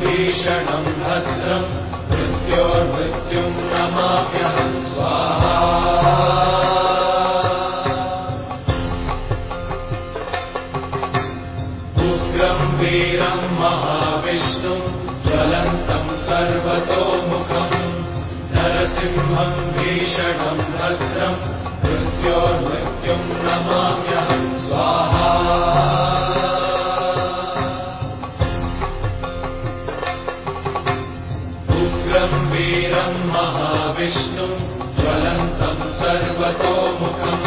भीषणम् भद्रम् मृत्योर्मृत्युम् नमाभ्यहम् स्वाहा। उग्रम् वीरम् महाविष्णुम् ज्वलन्तम् सर्वतोमुखम् नरसिंहम् भीषणम् भद्रम् मृत्योर्मृत्युम् नमाभ्यहम् वीरम् महाविष्णुम् ज्वलन्तम् सर्वतोमुखम्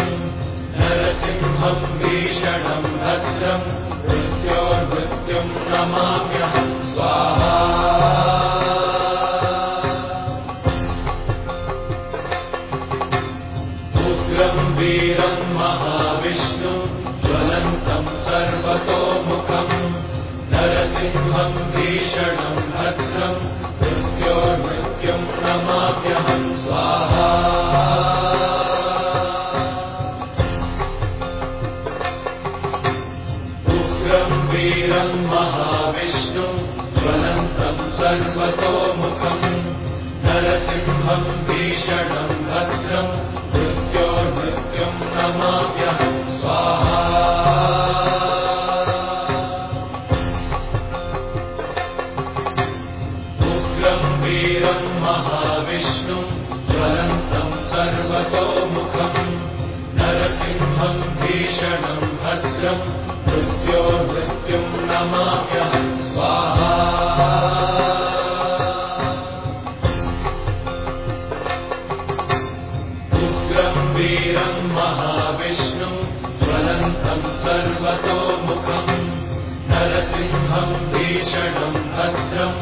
नरसिंहम् भीषणम् भद्रम् मृत्योर्मृत्युम् नमाभ्यहम् स्वाहा। उग्रम् वीरम् महाविष्णुम् ज्वलन्तम् सर्वतोमुखम् नरसिंहम् भीषणम् मृत्योर्मृत्युम् नमाभ्यहम् उग्रम् वीरम् महाविष्णुम् ज्वलन्तम् सर्वतोमुखम् नरसिंहम् भीषणम् भद्रम्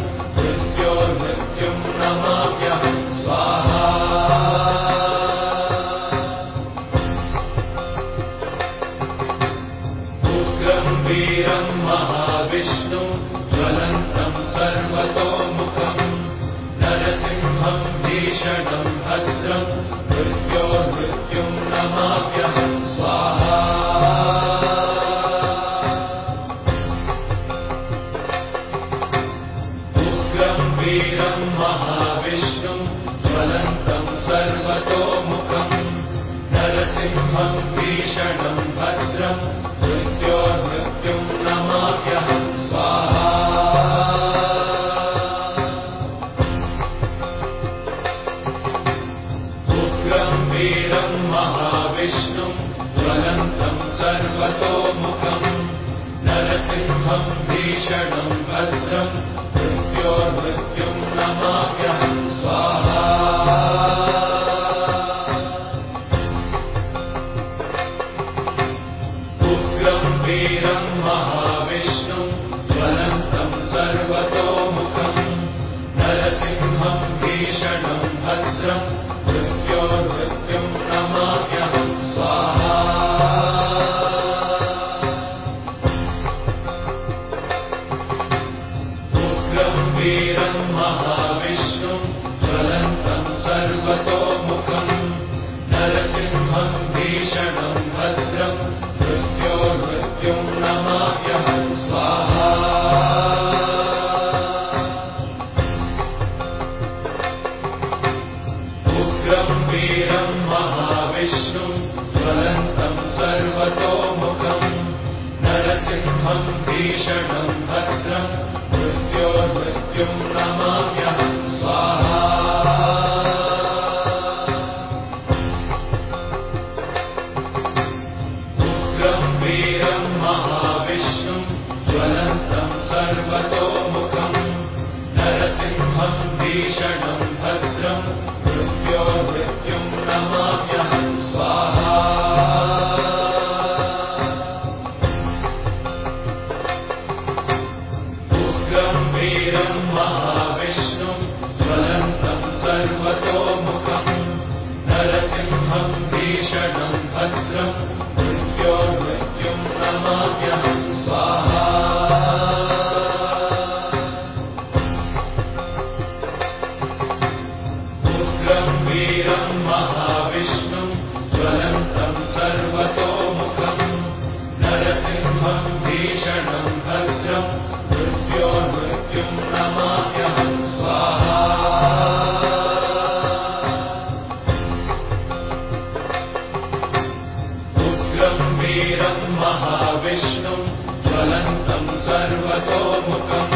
भद्रम् मृत्योर्मृत्युम् नमाभ्यहम् स्वाहा उग्रम् वीरम् महाविष्णुम् ज्वलन्तम् सर्वतोमुखम् नरसिंहम् भीषणम् उग्रम् वीरम् Krishna. सर्वतोमुखम्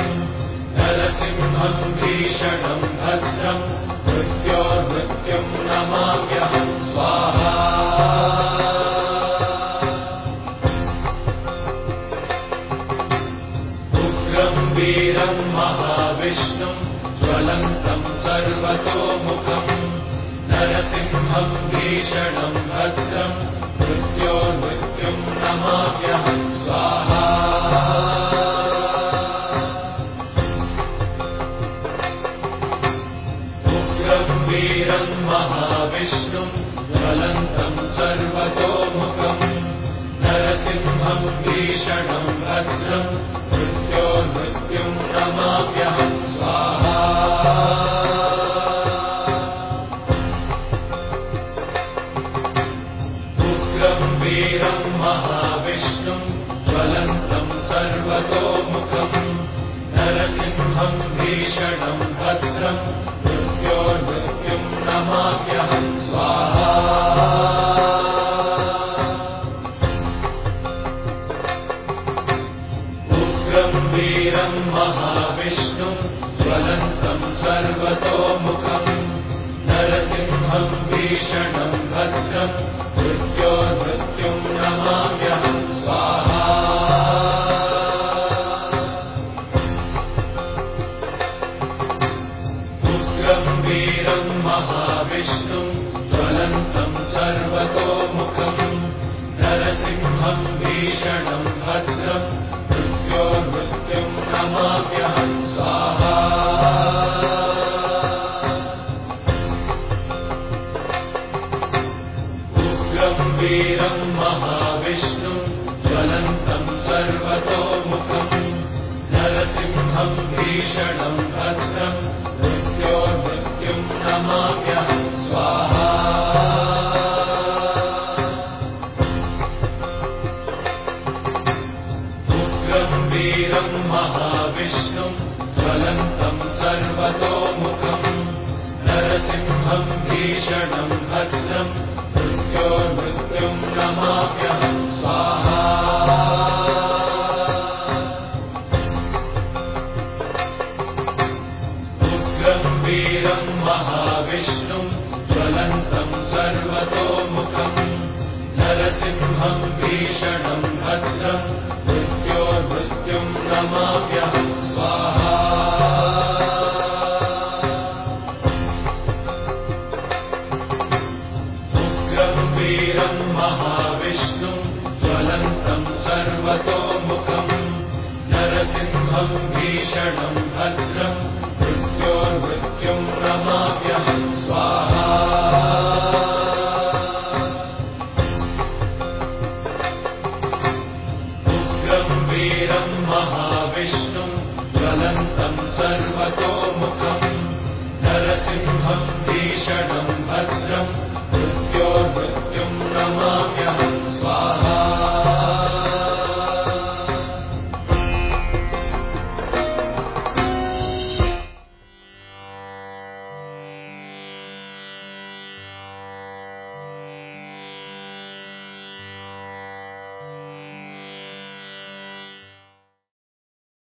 भद्रम् मृत्योर्मृत्युम् नमाम्यहम् स्वाहा। उग्रम् वीरम् महाविष्णुम् ज्वलन्तम् सर्वतोमुखम् नरसिंहम् भीषणम् भद्रम् मृत्योर्मृत्युम् नमाम्यहम् वीरम् महाविष्णुम् ज्वलन्तम् सर्वतोमुखम् नरसिंहम् भीषणम् भद्रम् मृत्योर्मृत्युम् नमाम्यहम् भीषणम् भद्रम् मृत्योर्मृत्युम् नमाम्यहम् स्वाहा। उग्रम् वीरम् महाविष्णुम् ज्वलन्तम् सर्वतोमुखम् नरसिंहम् भीषणम् महाविष्णुम् ज्वलन्तम् सर्वतोमुखम् नरसिंहम् भीषणम् भद्रम् मृत्योर्मृत्युम् नमाम्यहम् स्वाहा। उग्रम् वीरम् महाविष्णुम् ज्वलन्तम् सर्वतोमुखम् नरसिंहम् भीषणम् वीरम् महाविष्णुम् ज्वलन्तम् सर्वतोमुखम् नरसिंहम् भीषणम् भद्रम्